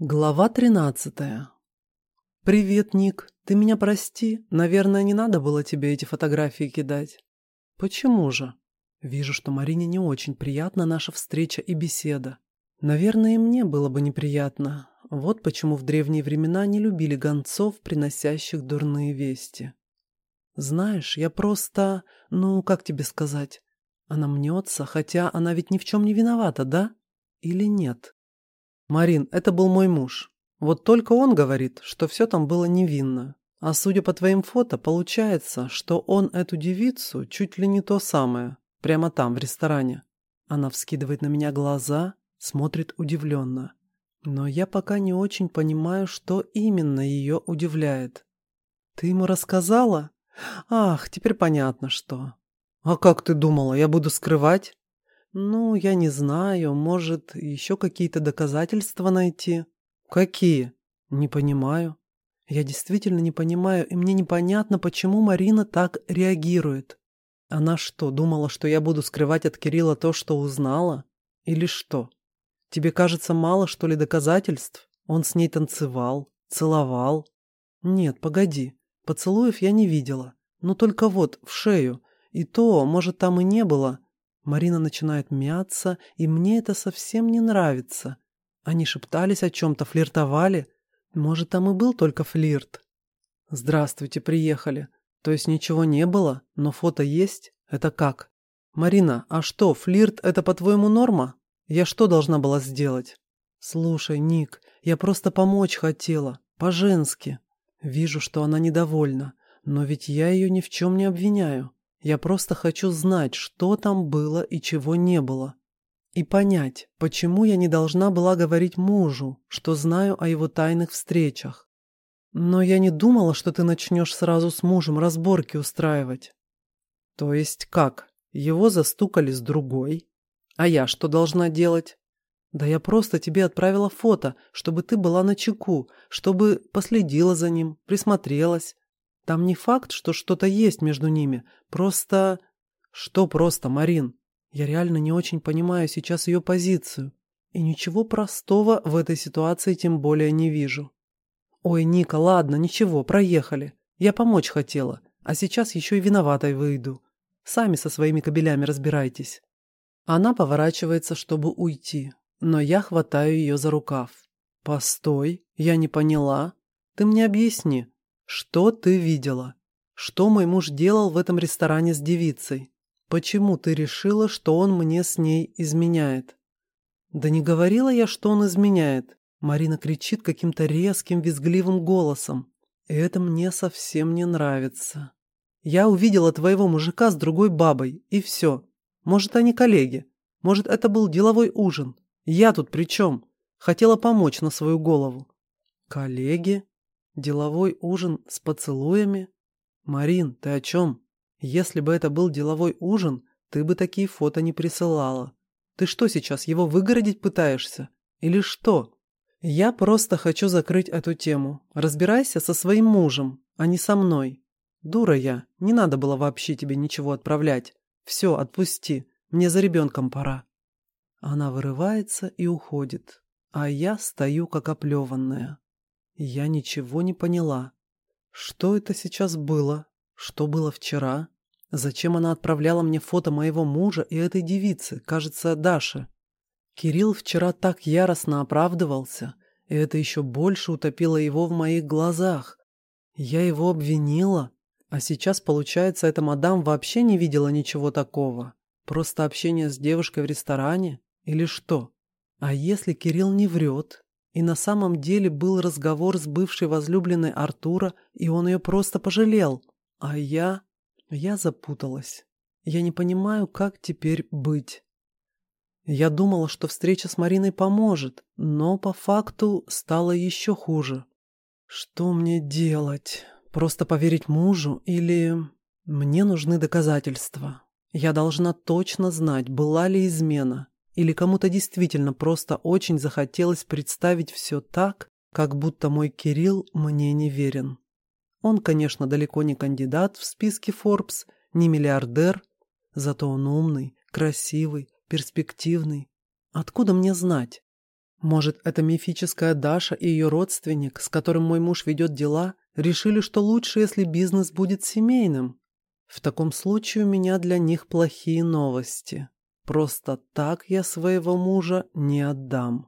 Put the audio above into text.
Глава тринадцатая. «Привет, Ник. Ты меня прости. Наверное, не надо было тебе эти фотографии кидать». «Почему же?» Вижу, что Марине не очень приятна наша встреча и беседа. Наверное, и мне было бы неприятно. Вот почему в древние времена не любили гонцов, приносящих дурные вести. Знаешь, я просто... Ну, как тебе сказать? Она мнется, хотя она ведь ни в чем не виновата, да? Или нет? «Марин, это был мой муж. Вот только он говорит, что все там было невинно. А судя по твоим фото, получается, что он эту девицу чуть ли не то самое, прямо там, в ресторане. Она вскидывает на меня глаза, смотрит удивленно. Но я пока не очень понимаю, что именно ее удивляет. Ты ему рассказала? Ах, теперь понятно, что. А как ты думала, я буду скрывать? «Ну, я не знаю. Может, еще какие-то доказательства найти?» «Какие?» «Не понимаю». «Я действительно не понимаю, и мне непонятно, почему Марина так реагирует. Она что, думала, что я буду скрывать от Кирилла то, что узнала? Или что? Тебе кажется мало, что ли, доказательств? Он с ней танцевал, целовал?» «Нет, погоди. Поцелуев я не видела. Ну только вот, в шею. И то, может, там и не было». Марина начинает мяться, и мне это совсем не нравится. Они шептались о чем-то, флиртовали. Может, там и был только флирт. Здравствуйте, приехали. То есть ничего не было, но фото есть? Это как? Марина, а что, флирт это по-твоему норма? Я что должна была сделать? Слушай, Ник, я просто помочь хотела. По-женски. Вижу, что она недовольна. Но ведь я ее ни в чем не обвиняю. Я просто хочу знать, что там было и чего не было. И понять, почему я не должна была говорить мужу, что знаю о его тайных встречах. Но я не думала, что ты начнешь сразу с мужем разборки устраивать. То есть как? Его застукали с другой. А я что должна делать? Да я просто тебе отправила фото, чтобы ты была на чеку, чтобы последила за ним, присмотрелась, там не факт, что что-то есть между ними. Просто... Что просто, Марин? Я реально не очень понимаю сейчас ее позицию. И ничего простого в этой ситуации тем более не вижу. Ой, Ника, ладно, ничего, проехали. Я помочь хотела. А сейчас еще и виноватой выйду. Сами со своими кабелями разбирайтесь. Она поворачивается, чтобы уйти. Но я хватаю ее за рукав. Постой, я не поняла. Ты мне объясни, что ты видела? Что мой муж делал в этом ресторане с девицей? Почему ты решила, что он мне с ней изменяет? Да не говорила я, что он изменяет. Марина кричит каким-то резким, визгливым голосом. И это мне совсем не нравится. Я увидела твоего мужика с другой бабой, и все. Может, они коллеги. Может, это был деловой ужин. Я тут при чем? Хотела помочь на свою голову. Коллеги? Деловой ужин с поцелуями? Марин, ты о чем? Если бы это был деловой ужин, ты бы такие фото не присылала. Ты что сейчас, его выгородить пытаешься? Или что? Я просто хочу закрыть эту тему. Разбирайся со своим мужем, а не со мной. Дура я, не надо было вообще тебе ничего отправлять. Все, отпусти, мне за ребенком пора. Она вырывается и уходит, а я стою как оплеванная. Я ничего не поняла. Что это сейчас было? Что было вчера? Зачем она отправляла мне фото моего мужа и этой девицы, кажется, Даши? Кирилл вчера так яростно оправдывался, и это еще больше утопило его в моих глазах. Я его обвинила, а сейчас, получается, эта мадам вообще не видела ничего такого. Просто общение с девушкой в ресторане? Или что? А если Кирилл не врет, и на самом деле был разговор с бывшей возлюбленной Артура, и он ее просто пожалел. А я... я запуталась. Я не понимаю, как теперь быть. Я думала, что встреча с Мариной поможет, но по факту стало еще хуже. Что мне делать? Просто поверить мужу или... Мне нужны доказательства. Я должна точно знать, была ли измена, или кому-то действительно просто очень захотелось представить все так, как будто мой Кирилл мне не верен. Он, конечно, далеко не кандидат в списке Forbes, не миллиардер, зато он умный, красивый, перспективный. Откуда мне знать? Может, эта мифическая Даша и ее родственник, с которым мой муж ведет дела, решили, что лучше, если бизнес будет семейным? В таком случае у меня для них плохие новости. Просто так я своего мужа не отдам.